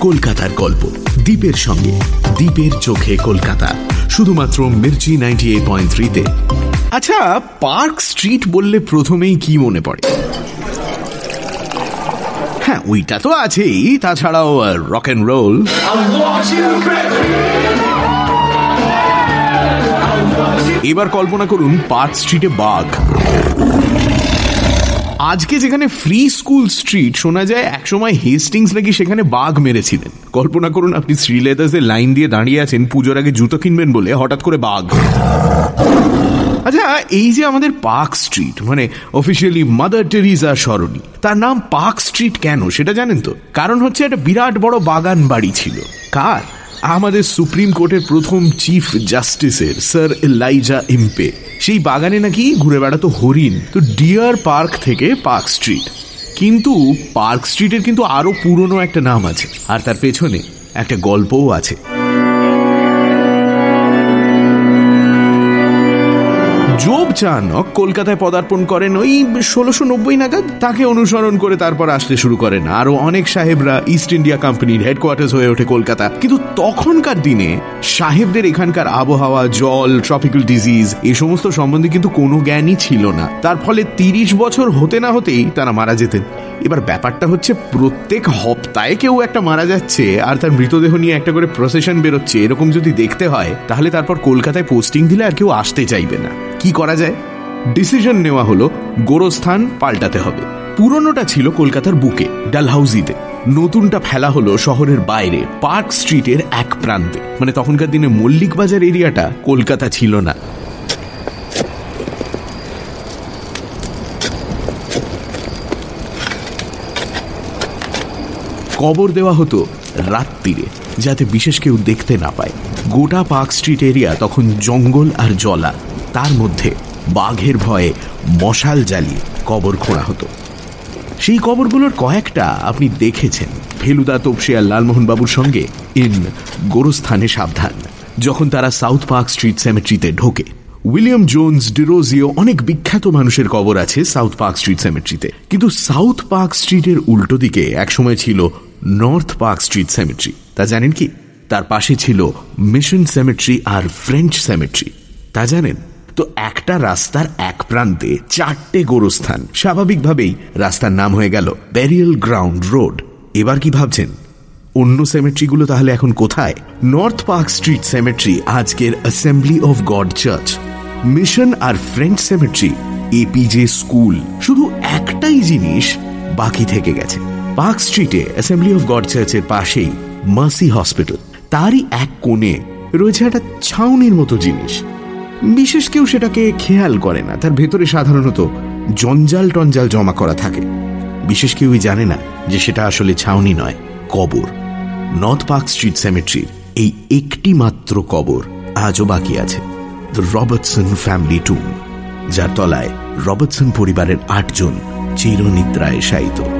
কলকাতার গল্প। দ্বীপের সঙ্গে, দ্বীপের চোখে কলকাতা। শুধুমাত্র মির্চি নাইনটি এইট পয়েন্ট থ্রিতে। আচ্ছা পার্ক স্ট্রিট বললে প্রথমেই কি মনে পড়ে? হ্যাঁ ওইটা তো আছেই, তাছাড়াও রক অ্যান্ড রোল এবার কল্পনা করুন, পার্ক স্ট্রিটে বাঘ। আজকে যেখানে ফ্রি স্কুল স্ট্রিট শোনা যায় একসময় হেস্টিংস নাকি সেখানে বাঘ মেরেছিলেন। কল্পনা করুন আপনি শ্রীলেদার্সের লাইন দিয়ে দাঁড়িয়ে আছেন, পুজোর আগে জুতো কিনবেন বলে হঠাৎ করে বাঘ। আচ্ছা এই যে আমাদের পার্ক স্ট্রিট মানে অফিসিয়ালি মাদার টেরিজা সরণি তার নাম পার্ক স্ট্রিট কেন সেটা জানেন তো? কারণ হচ্ছে একটা বিরাট বড় বাগান বাড়ি ছিল। কার? আমাদের সুপ্রিম কোর্টের প্রথম চিফ জাস্টিসের স্যার লাইজা ইম্পে। সেই বাগানে নাকি ঘুরে বেড়াতো হরিণ, তো ডিয়ার পার্ক থেকে পার্ক স্ট্রিট। কিন্তু পার্ক স্ট্রিটের কিন্তু আরও পুরনো একটা নাম আছে, আর তার পেছনে একটা গল্পও আছে। চানক কলকাতায় পদার্পণ করেন ওই ষোলোশো নব্বই নাগাদ? তাকে অনুসরণ করে তারপর আসতে শুরু করেন। আরও অনেক সাহেবরা ইস্ট ইন্ডিয়া কোম্পানির হেডকোয়ার্টার্স হয়ে ওঠে কলকাতা। কিন্তু তখনকার দিনে সাহেবদের এখানকার আবহাওয়া, জল ট্রপিক্যাল ডিজিজ এই সমস্ত সম্বন্ধে কিন্তু কোনো জ্ঞানই ছিল না। তার ফলে তিরিশ বছর হতে না হতেই তারা মারা যেতেন। এবার ব্যাপারটা হচ্ছে প্রত্যেক হপ্তায় কেউ একটা মারা যাচ্ছে আর তার মৃতদেহ নিয়ে একটা করে প্রসেশন বেরোচ্ছে। এরকম যদি দেখতে হয়, তাহলে তারপর কলকাতায় পোস্টিং দিলে আর কেউ আসতে চাইবে না। কি করা যায়? ডিসিশন নেওয়া হলো, গোরস্থান পাল্টাতে হবে। পুরনোটা ছিল কলকাতার বুকে, ডালহাউজিতে। নতুনটা ফেলা হলো শহরের বাইরে, পার্ক স্ট্রিটের এক প্রান্তে। মানে তখনকার দিনে মল্লিক বাজার এরিয়াটা কলকাতা ছিল না। কবর দেওয়া হতো রাত্রিরে যাতে বিশেষ কেউ দেখতে না পায়। গোটা পার্ক স্ট্রিট এরিয়া তখন জঙ্গল আর জলা। তার মধ্যে বাঘের ভয়ে মশাল জ্বালিয়ে কবর খোঁড়া হতো। সেই কবরগুলোর কয়েকটা আপনি দেখেছেন। ফেলুদা তোপসে আর লালমোহন সঙ্গে ইন গোরস্থানে সাবধান। যখন তারা সাউথ পার্ক স্ট্রিট সেমেট্রিতে ঢোকে। উইলিয়াম জোন্স, ডিরোজিও অনেক বিখ্যাত মানুষের কবর আছে সাউথ পার্ক স্ট্রিট সেমেট্রিতে। কিন্তু সাউথ পার্ক স্ট্রিটের উল্টো দিকে একসময় ছিল নর্থ পার্ক স্ট্রিট সেমেট্রি। তা জানেন কি? তার পাশে ছিল মিশন সেমেট্রি আর ফ্রেঞ্চ সেমেট্রি। তা জানেন? তো একটা রাস্তার এক প্রান্তে চারটে গোরস্থান। স্বাভাবিকভাবেই রাস্তার নাম হয়ে গেল ব্যারিয়াল গ্রাউন্ড রোড এবার কি ভাবছেন? অন্য সেমেট্রিগুলো তাহলে এখন কোথায়? নর্থ পার্ক স্ট্রিট সেমেট্রি আজকের Assembly of God Church Mission R French cemetery APJ school শুধু একটাই জিনিস বাকি থেকে গেছে। পার্ক স্ট্রিটে অ্যাসেম্বলি অফ গড চার্চের পাশেই মাসি হসপিটাল তারই এক কোণে রয়েছে একটা ছাউনির মতো জিনিস। বিশেষ কেউ সেটাকে খেয়াল করে না। তার ভেতরে সাধারণত জঞ্জাল টঞ্জাল জমা করা থাকে। বিশেষ কেউই জানে না যে সেটা আসলে ছাউনি নয়, কবর। নর্থ পার্ক স্ট্রিট সেমেট্রির এই একটি মাত্র কবর আজও বাকি আছে। দ্য রবার্টসন ফ্যামিলি টুম যার তলায় রবার্টসন পরিবারের আটজন চিরনিদ্রায় শায়িত।